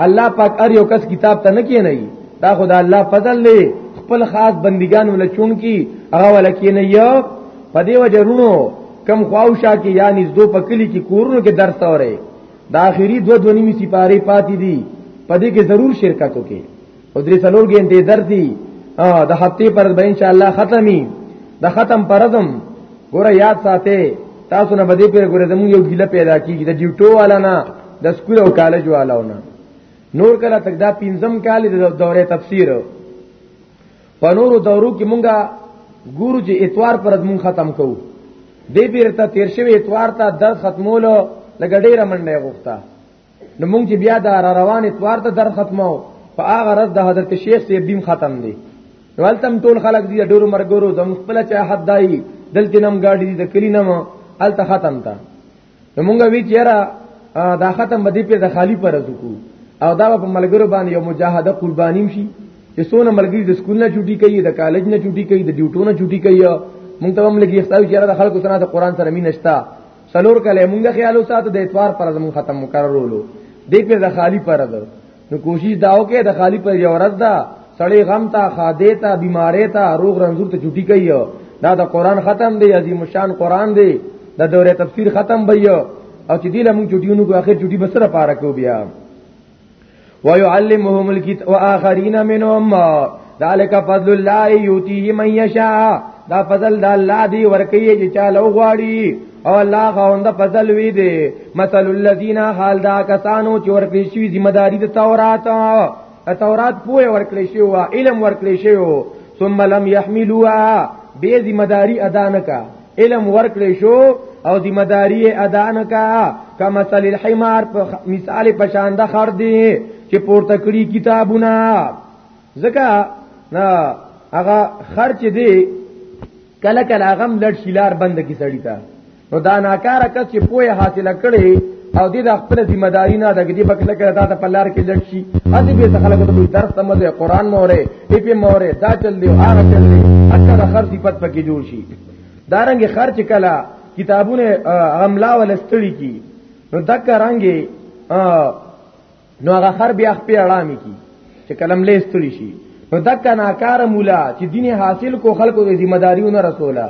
الله پاک ار یو کس کتاب ته نه کینی دا خدای الله فضل دی خپل خاص بندگان ول چون کی هغه ول کینی یو په دی وجرونو کم خواوشا کې یا نږدې په کلی کې کورونو کې درس اوري دا اخیری دو دونی می سپاره پاتې دي پدې کې ضرور شرکت وکړي او درې څلور غنټې درځي د هفتې پر به ان شاء الله ختمي د ختم پرزم ګوره یاد ساته تاسو نه بده پیر ګوره زموږ یو ګیله پیدا کیږي د ډیوټو والا نه د سکول او کالج والا نه نور کله تک دا پینځم کال د دوره تفسیر په نورو دورو کې مونږه ګورو چې اتوار پر مونږ ختم کوو دې بیرته تیر شوی اتوار ته درس ختمولو لګډې رمنډه غوښته نو مونږ چې بیا دا را روان اتوار ته در ختمو په هغه ورځ د حضرت شیخ سیب دین ختم دی ولتم ټول خلک دي ډورو مرګورو زم خپل چا حد دای دلته نم گاډي دي د کلی نم الته ختم تا نو مونږ وی چیرې دا ختم بدی په د خالی پر ازکو او دا په ملګرو باندې یو مجاهده قربانیم شي چې سونه ملګری د سکول نه چټي کوي د کالج نه چټي کوي د ډیوټو نه چټي کوي مونږ ته هم لګي ښتاو چې د خلکو سره د قران سره مين نشتا سلور کله مونږه خیال وساتو د اتوار پر زمون ختم مقررولو دې په د خالی پر ده نو کوشش داو کې د خالی پر یو ورځ دا سړی غم تا خاده تا بیمارې تا روغ رنځور ته چټي کوي دا د قران ختم دی عظیم شان قران دی د دوره تفسیر ختم بیا او چې دې لمون چټیونو کو اخر چټي بسره پاره کو بیا ويعلمهم الكتاب واخرين منهم ذلك فضل الله يؤتيه من يشاء دا فضل د الله دی ورکیږي چې چاله غواړي او الله غوند فضل وی دی مثل الذين حال دا کسانو چې ورکړي شي ذمہ داری د تورات تورات پوهه ورکړي شي او علم ورکړي شي ثم لم يحملوها به ذمہ داری ادا نه کا علم ورکړې شو او د مداری ادا نه کا کما مثل الحمار په مثال په شان د خر دی چې پورته کړی کتابونه ځکه نه هغه خر چې دی کله کله هغه لړ شیلار بند کی سړی تا نو دا ناکار کس چې پوهه حاصله کړي او دې د خپل ذمہ داری نه د دې پکله کړه دا په لار کې لړ شي اته به خلکو ته درس سمجه قران مو وره پی پی موره دا چل دی هغه چل دی اکه د خر صفت پکې جوړ شي دارنګ خرچ کلا کتابونه غملا ول استړي کی نو دک رنگي نو هغه خر بیا خپې اړامي کی چې کلم لې استړي شي نو دک ناکار مولا چې دین حاصل کو خلکو د ذمہ داریونه رسولا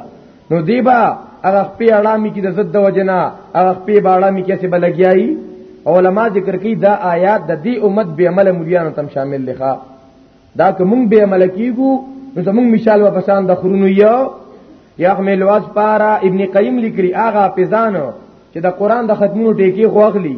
نو دیبا هغه خپې اړامي کی د زد وجنا هغه خپې باړامي کې څه بلګیایي علما ذکر کوي دا آیات د دې امت به عمل مليانو تم شامل لخوا دا که مونږ به عمل کیګو نو زمونږ مثال و پسان د خرونو یا یحمل واس پارا ابن قیم لیکلی آغا پیزانو چې د قران د ختمونو ټیکی خو اخلي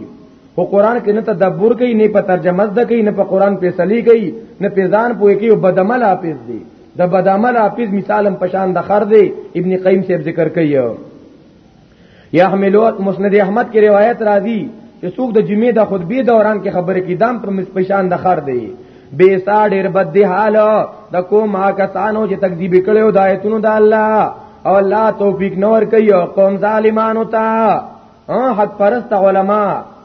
خو قران کې نه تدبر کوي نه په ترجمه زده کوي نه په قران په سلی کوي نه په ځان پوي کوي بدعمل حافظ دی د بدعمل حافظ مثالم پشان د خر دی ابن قیم صاحب ذکر کوي یحملو مسند احمد کې روایت راځي چې څوک د جمعې د خطبه دوران کې خبرې کې دام پر مس پېشان د خر دی بے سا ډیر بد دی حال د کوم کسانو چې تکذیب کړو د آیتونو د الله او الله توفیق نور کوي او قوم ظالمانو ته حق پرست علما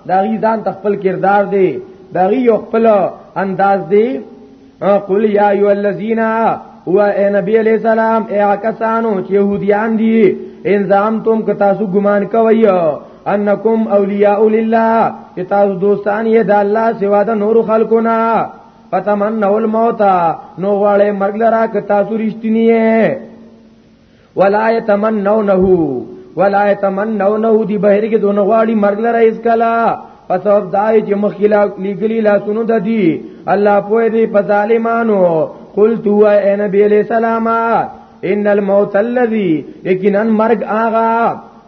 دا غي ځان تخپل کردار دی دا غي خپل انداز دی قل یا ایو الذین و اے نبی علیہ السلام اے کسانو چې يهوديان دي انظام تم که تاسو ګمان کوي انکم اولیاء لله چې تاسو دوستان یې د الله سوا د نور خلکو نه فتمنوا الموت نو غواړي مرګ لرا که تاسو رښتینی یې ولا يتمنونه ولا يتمنونه دی بهر کې دونه غواړي مرګ لره اس کلا پس او دای چې مخکلا لګلی لا سونو د دی الله پوهه دی په ظالمانو قلت هو اے نبی علیہ السلام ان الموت الذي یقینا مرگ آغا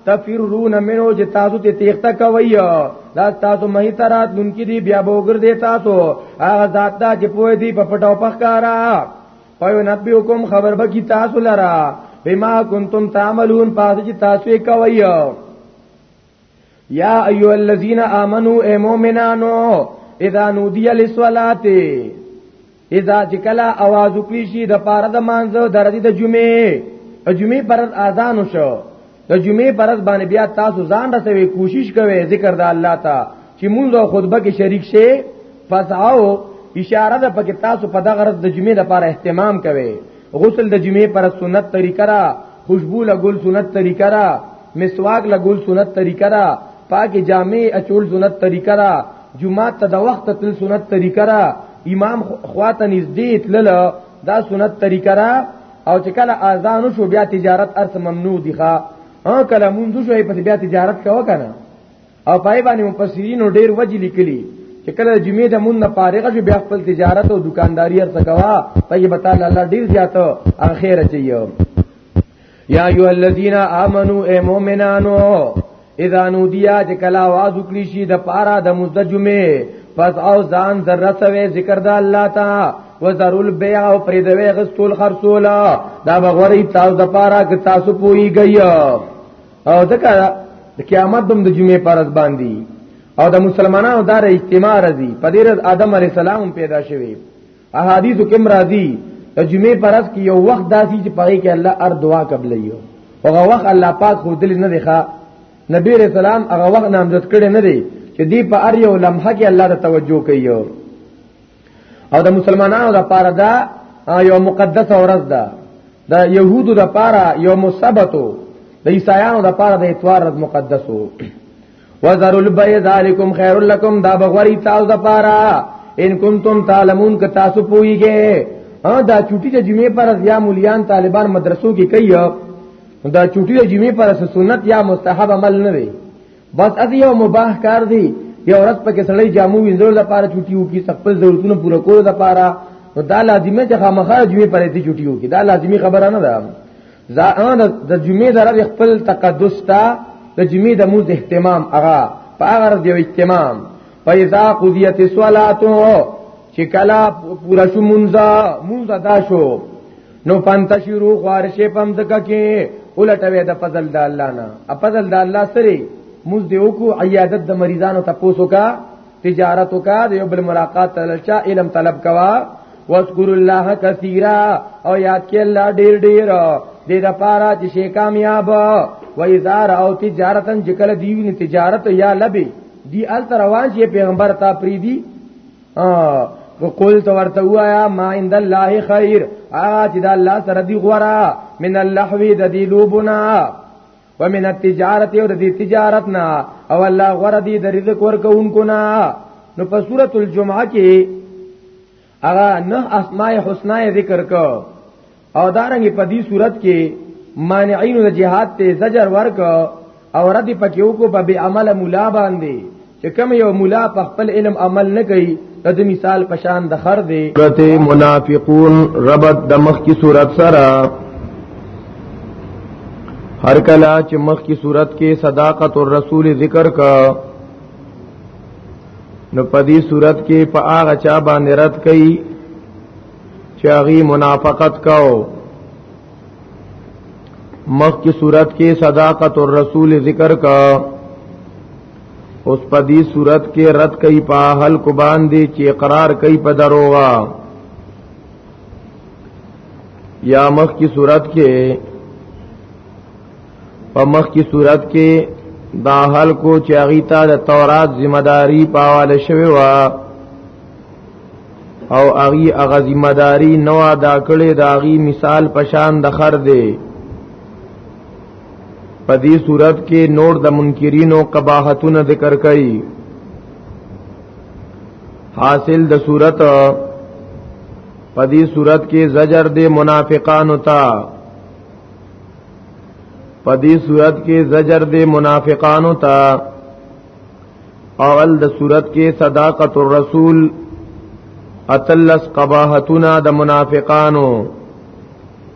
تفرون منو چې تاسو ته تیخته کوي دا تاسو مې ترات دن کې دی بیا بوګر دی تاسو هغه ذات دا چې پوهه دی په پټو پخکارا پایو نبیوکم خبر بکی تاسو لرا بما کنتم تعملون پاس چې تاسو یې کوي یا ایو الذین آمنو اے مومنانو اذا نودی للصلاه اذا جکلا आवाज وکړي شي د پاره د مانځو درځي د جمعې جمعې پر اذان وشو د جمعې پرز باندې بیا تاسو ځان رسوي کوشش کوئ ذکر د الله ته چې مونږ او خطبه کې شریک شي فسعو اشاره ده پکې تاسو په دغه ورځ د جمعې لپاره اهتمام کوئ غسل د جمعې پر سنت طریقه را خوشبو لګول سنت طریقه را مسواک لګول سنت طریقه را پاکي جامع اچول سنت طریقه را جمعه ته د وخت تل سنت طریقه را امام خواته نږدې تلل دا سنت طریقه را او چې کله اذان شو بیا تجارت ارس ممنوع دي ښا ها کله مونږ شو په بیا تجارت کاوه کنه او پای باندې مفسرین ډیر وجه لیکلي چې کله جمعې د مون نه فارغ شو بیا خپل تجارت او دکانداری ارس کوا پای به تعالی الله ډیر زیات اخر چي یا ایو الذین آمنو اے مومنانو اذا نودیا چې کلا आवाज وکړي شي د پارا د مزدجمه پس او ځان ذره سوي ذکر د الله تا وزرول بيع او پریدوي غستول خرصولا دا بغوري تاسو د پارا که تاسو پوي گئی او ځکه د قیامت دم د جمعې پرز باندې او د مسلمانانو دار اجتماع راځي په دې ورځ آدم علی السلام پیدا شوی احادیث کوم راضی جمعې پرس کې یو وخت داسي چې پاره کې الله ار دعا قبلې یو هغه وخت الله پاک خو دل نه دی ښا نبی رسول الله هغه وخت نامزد کړي نه دی چې دی په ار یو لمحه کې الله ته توجه کوي او د مسلمانانو د پاره دا یو مقدس ورځ ده د يهودو د پاره یو مسبتو د عیسایانو د پاره د اتوار ورځ مقدسو وذروا البيع ذالکم خیر لکم دا بغوری تاسو د پاره ان کنتم تعلمون ک تاسو پویږئ ها دا چټی د جمعې پر یا مليان طالبان مدرسو کې کوي دا چټی د جمعې پر سنت یا مستحب عمل نه دی بس اته یو مباح کار دی یو ورځ پکې سړی جامو وینځل د پاره چټي وو کی خپل ضرورتونه پوره کول د پاره نو دا لازمه چې خامخا جمعې پر دې چټي وو کی دا لازمی خبره نه ده ځان د جمعې د ورځې خپل تقدس ته د جمعې د موز اهتمام هغه په هغه ورځ یو اهتمام فاذا قضیت الصلاه چې کلا پورا شو مونږه مونږه دا شو نو پنتشرو خارشه پم دکا کې ولټوي د فضل د الله نه فضل د الله سره موږ دی وکړو عیادت د مریضانو تاسو کا تجارت وکا د یو بل ملاقات تلچا علم طلب کوا واذکر الله کثیرا او یاد کې الله ډیر ډیر دې د پاره چې شي کامیاب و اذا او تجارتن جکل دیوی تجارت یا لبی دی ال روان شي پیغمبر تا پریدي وقول تو ورته وایا ما عند الله خیر اج د الله سره دی غورا من اللحو د دی لوبنا ومن التجارت او د تجارت نه او الله غره دي د رزق ورکوونکو نه نو په سورۃ الجمعه کې هغه نه اسماء الحسنا ذکر کو او دارنګ په دې صورت کې مانعین د جهاد ته زجر ورک او رد پکې وکړو په عمل مولا باندې چې کوم یو مولا په خپل علم عمل نه کوي د مثال پشان د خر دی کته منافقون ربط د مخ کی صورت سره هر کلا چې مخ کی صورت کې صداقت الرسول ذکر کا نو پدی صورت کې په هغه چا باندې رد کړي چې هغه منافقت کاو مخ کی صورت کې صداقت الرسول ذکر کا اوس په دې صورت کې رد کوي په حل کو باندې چې اقرار کوي په دروغه یا مخ کی صورت کې په مخ کی صورت کې دا حل کو چې هغه ته د تورات ذمہ داری پاواله شوی و او هغه هغه ذمہ داری نو ادا کړې دا هغه مثال پشان د خر دی په دې صورت کې نور د منکرینو قباحتونه ذکر کړي حاصل د صورت په دې صورت کې زجر د منافقانو ته په دې صورت کې زجر د منافقانو ته اول د صورت کې صداقت الرسول اتلس قباحتنا د منافقانو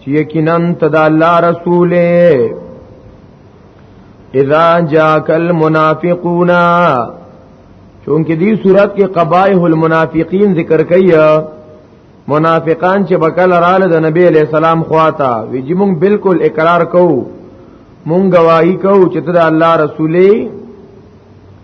چې یقینا تدا الله رسول اذا جاءك المنافقون چونکه دی صورت کې قبایح المنافقین ذکر کیا منافقان چې بکل رااله د نبی علی السلام خواتا وی چې مونږ بالکل اقرار کوو مونږ گواہی کوو چې ته د الله رسولې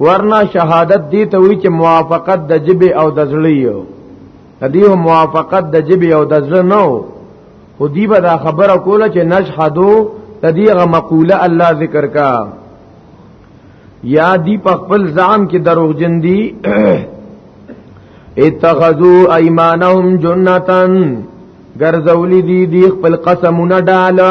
ورنا شهادت دی ته وی چې موافقت د جبه او د زړه یو تدی هم موافقت د جبه او د زړه نو خو دی به دا خبره کوله چې نشهدو تدی غ مقوله الله ذکر کا یا دی په خپل ځان کې دروغ جن دی اتخذو ایمانهم جنتن ګرځولی دی دی خپل قسمونه ډاله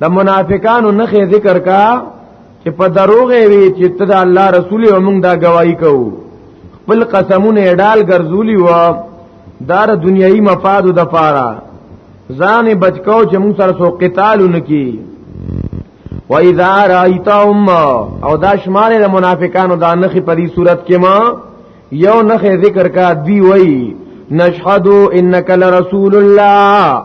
د منافقانو نخې ذکر کا چې په دروغ وی چې ته د الله رسول او موږ دا گواہی کوو خپل قسمونه ډال ګرځولی و دار دنیایي مفاد د فارا ځان بچکاو چې موږ سره سو قتال نکی و اذا رايتهم او دا شمار د منافقانو دا نخې په دې صورت کې ما یو نخې ذکر کا دی وی نشهدو انک لرسول الله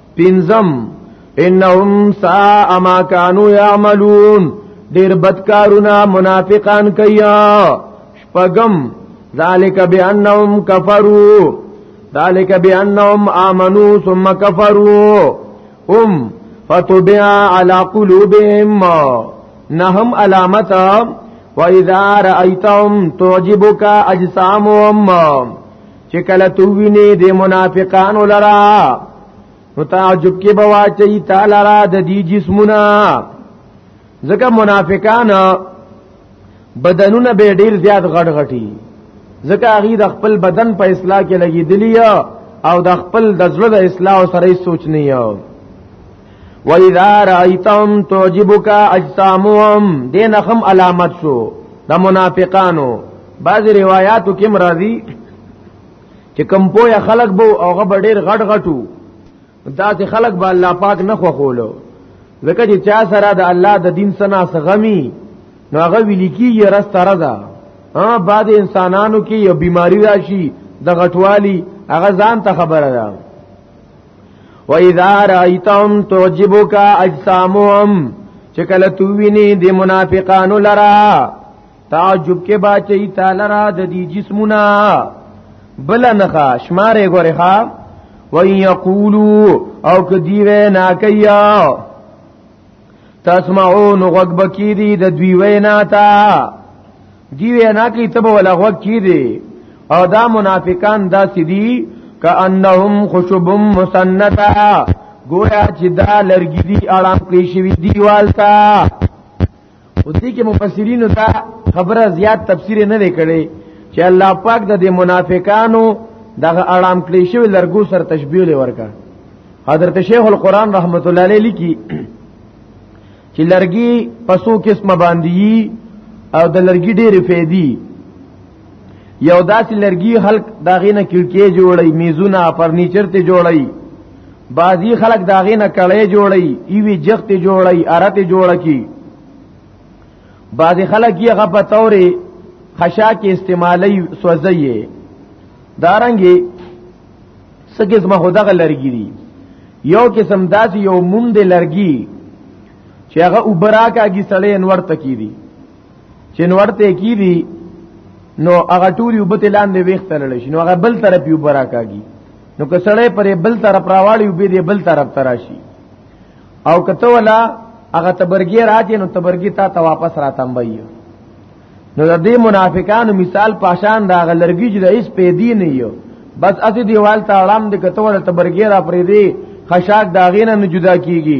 پنزم انهم ساء ما كانوا يعملون ډیر بدکارونه منافقان کیا شپغم ذالک بانهم کفروا ذالک بانهم امنوا ثم كفروا هم فتبع على قلوبهم نهم علامت واذا رايتهم تعجبك اجسامهم چې کله تو ویني د منافقانو لرا نو تعجب کې بوا چي تعالی را د دې جسمونه ځکه منافقان بدنونه به ډیر زیات غړ غټي ځکه هغه د خپل بدن په اصلاح کې لګیدلی او د خپل د زړه د اصلاح سره سوچ نه یو وَإِذَا رَأَيْتَهُمْ تُعْجِبُكَ أَجْسَامُهُمْ دینخم علامت شو د منافقانو بعض روایاتو کې مرادي چې کم پوهه خلق بو او غب ډیر غټ غټو دا چې خلق به الله پاک نه خو خولو ځکه چې چا سره د الله د دین سنا سغمی نو هغه ویل کیږي رست رضا ها بعد انسانانو کې یو بیماری راشي د غټوالی هغه ځان ته خبره ده و اذا رايتهم تعجبك اجسامهم چې کله تو ویني د منافقانو لرا تعجب کې باچې تعالی را د دې جسمونه بل نه ښه شمارې ګورې ښه وای یقولو او کدی وینا کیا تسمعون غوږ بکی دی د دوی وینا تا دی وینا کی تب ولا غوږ کی دی او دا منافقان دا سدی کانهم خشب مسنتا گویا چې دا لرګی دی اړم کړی شوی دیوال تا او دې کې مفسرین دا خبره زیات تفسیر نه لیکړي چې الله پاک د دې منافقانو دغه اړام کړی شوی لرګو سر تشبیه لور کړ حضرت شیخ القران رحمت الله علیه لیکي چې لرګي پسو قسمه باندې او د لرګي ډېرې فېدی یو داسې لرګي خلق داغې نه کړکې جوړي میزونه فرنیچر ته جوړي بعضی خلق داغې نه کړې جوړي ایوی جخت جوړي ارت جوړ کی بعضی خلق یې غبه تورې خشا کې استعمالي سوځي دارنګي سګز ما هدغه لرګي دي یو قسم داسې یو مونډ لرګي چې هغه وبراکاږي سړې انور تکې دي چې نورته کی دي نو هغه ټول یو بت لاندې ویختل شي نو هغه بل طرف یو براکاږي نو کسړې پرې بل طرف راواړي یو به بل طرف تراشي او کته ولا هغه تبرګي راځي نو تبرګي تا ته واپس راتمبي نو د دې منافقانو مثال پاشان دا غلرګي چې د اس پیدي نه یو بس اسی دیوال ته اړم د کته ولا تبرګي را پرې دی خشاک داغینه نه جدا کیږي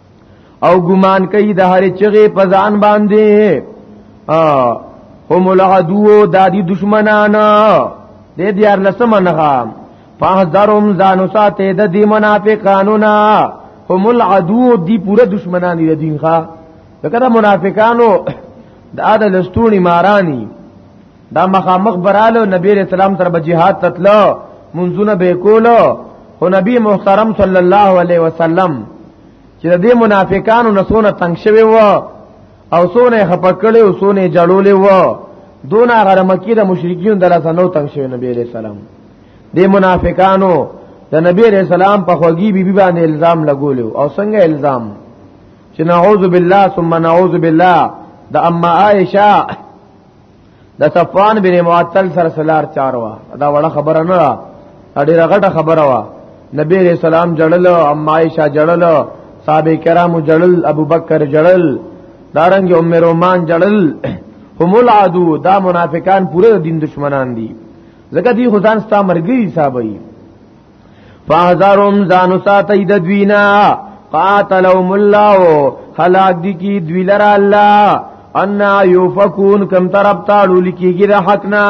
او ګمان کوي د هر چغه په ځان باندې ا هم العدو د دې دشمنان دې دیار لسمه نه فاحذرهم ځان ساته د دې منافقانو نه هم العدو دی پوره دشمنان دي دین ښا دا منافقانو د اده لستونی مارانی دا مخامخ برالو نبی علیہ السلام تر بجهاد تتلو منځونه به کولو خو نبی محترم صلی الله علیه وسلم چې د دې منافقانو نسونه تنگ شوی و او سونه خپکړې او سونه جړولې و دون هغه مکی د مشرکین د لاسه نو تنگ شوی نبی علیہ السلام د منافقانو د نبی علیہ السلام په خوږی بیبي باندې الزام لګولیو او څنګه الزام چې نعوذ بالله ثم نعوذ بالله د اما عائشه د صفوان بن معطل سره سلار چاروا دا وړه خبره نه را ډیره غټه خبره وا نبی رسول سلام جړل او عائشہ جړل صحابه کرام جړل ابوبکر جړل دارنګ ام رومان جړل هم العدو دا منافقان پوره دین دشمنان دي زکه دی خدان ستا مرګي حسابي فاذرهم ځان ساتي د دوینا قاتلهم الله هلاک دي کی دوی لره الله ان یوفکون کم طرف تاړو لکیږي د حقنا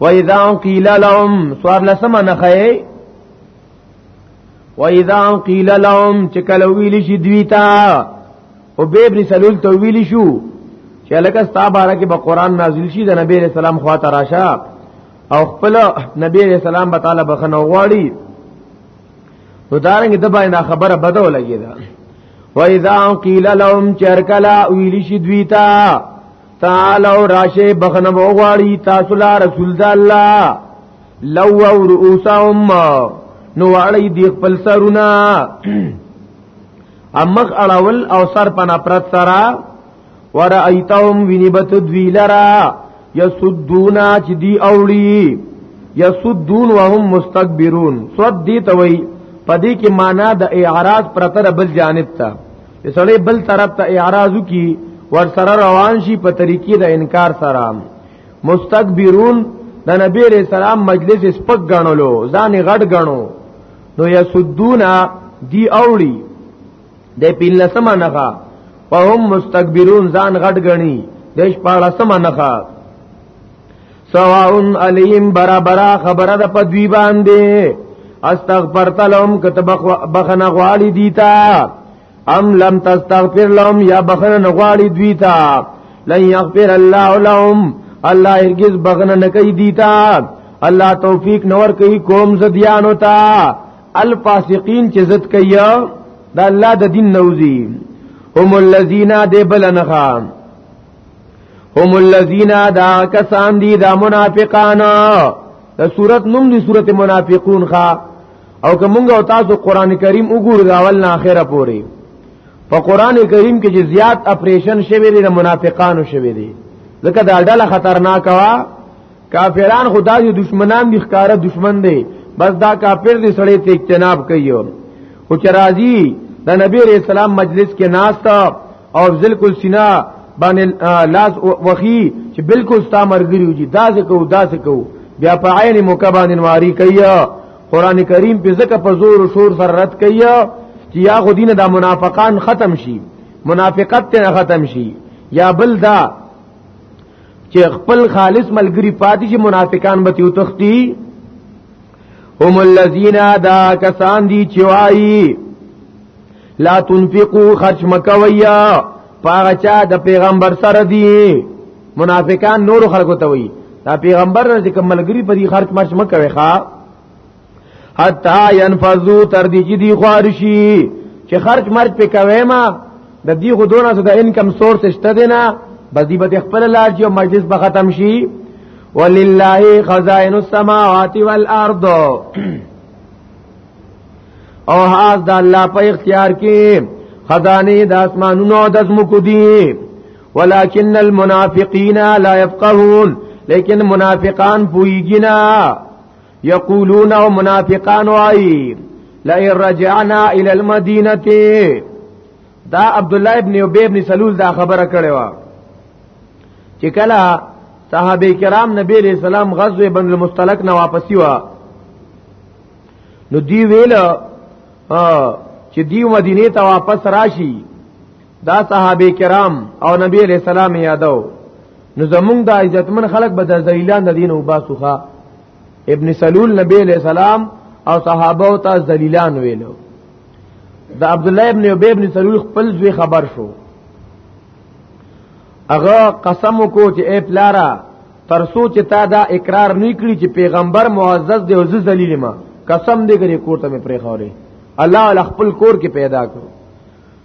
و اذا قیل لهم سوار لسمه نخی و اذا قیل لهم چې کله ویل شي دوی ته او به ابن سلول ته ویل شو چې لکه ستا بارا کې به قران نازل شي د نبی رسول الله خواته راشه او خپل نبی علیہ السلام به تعالی بخنه غواړي نو دارنګ د باندې خبره بدو لګی دا و اذا قیل لهم چرکلا ویلی شي دوی تا تعالو راشه بخنه غواړي تاسو لا رسول د الله لو او رؤوسهم نو واړی دی خپل سرونه امخ اړول او سر پنا پرت سره ورایتهم وینبت دوی لرا یسدونا چې دی اوړي یسدون وهم مستكبرون سود دی توي پدې کې معنا د اعراض پرتر بل جانب ته سړی بل طرف ته اعراض کی ور سره روان شي په طریقې د انکار سره مستكبرون د نبی رسول سلام مجلس سپک غنلو ځان غټ غنو نو یسدونا دی اوړي د پینلسمه نخا فهم مستكبرون ځان غټ غني د شپاړسمه نخا سواون علیم برابر خبره د پدوی باندې استغفرت لهم کتب بخنه غواړي دیتا ام لم تستغفر لهم یا بخنه غواړي دیتا لن یغفر الله لهم الله هرگز بخنه نکي دیتا الله توفیق نور کوي قوم زديانو ته الفاسقین چې زت کیا دا الله د دین نوزی هم الذین د بلنخا هم الذین دا کسان دی دا منافقان دا صورت نوم دی صورت منافقون خا او که مونږ او تاسو قران کریم وګورو دا اول نه اخره پوری په قران کریم کې چې زیات اپریشن شوی دی د منافقانو شوی دی ځکه دا ډله خطرناک وا کافران خدا دې دشمنان دي ښکارا دشمن دی بس دا کافر دې سړی ته اجتناب کوي او چې راضي د نبی رسول الله مجلس کې ناشتا او بالکل سینا باندې لاس وخی چې بالکل ستا مرګري وږي دا څه کو دا څه کو بیا په عین مکبان واری کوي قران کریم په زکه په زور او شور سره رد کوي چې یا خو دین د منافقان ختم شي منافقت ته ختم شي یا بل دا چې خپل خالص ملګری پاتې چې منافقان به تیو تختی هم الذين دا کسان دي چې وایي لا تنفقوا خرج مکویا پاغه چا د پیغمبر سره دی منافقان نور خلکو ته وی دا پیغمبر نه چې کوم ملګری په دې خرج مرچ مکوي ښا حتا ينفذو تر دې چې دی خارشي چې خرج مرج په کوي ما د دې خودونه سره د انکم سورس شته دی نه بس دی به خپل لار چې مجلس به ختم شي ولله خزائن السماوات والارض او هاذ د الله په اختیار کې خزانه د اسمانونو د زمکو دي ولكن المنافقين لا يفقهون لیکن منافقان پویږي نه یقولون او منافقان وای لئن رجعنا الى المدینه دا عبد الله ابن ابي ابن سلول دا خبره کړې و چې کله صحابه کرام نبی عليه السلام غزوه بن المستلق نه واپسی و نو دی ویل چې دی مدینه ته واپس راشي دا صحابه کرام او نبی علیہ السلام یادو نو زمونږ د عزتمن خلق به د ذلیلان د دین او باسوخه ابن سلول نبی علیہ السلام او صحابه او ته ذلیلان ویلو د عبد الله ابن ابي ابن سلول خپل ځوی خبر شو هغه قسم کو چې اے پلارا ترسو چې تا دا اقرار نه کړی چې پیغمبر معزز دی او ذلیل ما قسم دې کړی کوته مې پرې خوري الله ول خپل کور کې پیدا کړو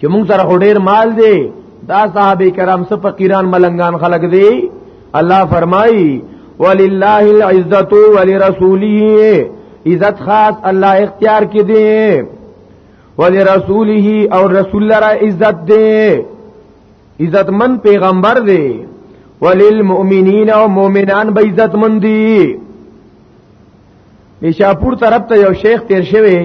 چې موږ سره ډېر مال دی دا صحابه کرام سره فقیران ملنګان خلق دی الله فرمایي ولله العزت ولرسوله عزت خاص الله اختیار کې دی ولرسوله او رسول لرا عزت دی عزت من پیغمبر دی وللمؤمنین او مؤمنان به عزت من دی نشاپور طرف ته یو شیخ تیر شوی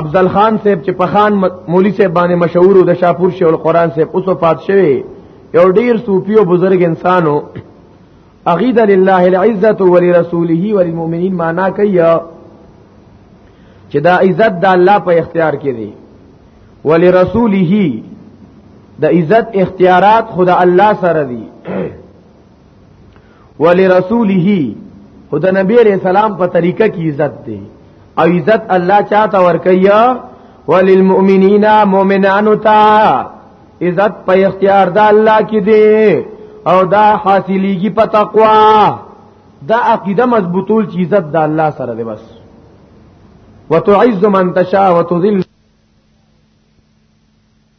افضل خان صاحب چې په خان مولوی صاحب باندې مشهور و د شاپور شیخ القرآن صاحب اوس وفات شوی یو ډیر صوفي او بزرګ انسانو اغید لله العزت ولرسوله وللمؤمنین معنا کوي چې دا عزت د الله په اختیار کې دی ولرسوله د عزت اختیارات خدا الله سره دي ولرسوله او د نبی علیہ السلام په طریقه کې عزت دی او عزت الله چاته ورکیا وللمؤمنین مؤمنانو ته عزت په اختیار د الله کې دی او دا حاصلېږي په تقوا دا عقیده مضبوطول چې عزت د الله سره دی بس وتعز من تشاء وتذل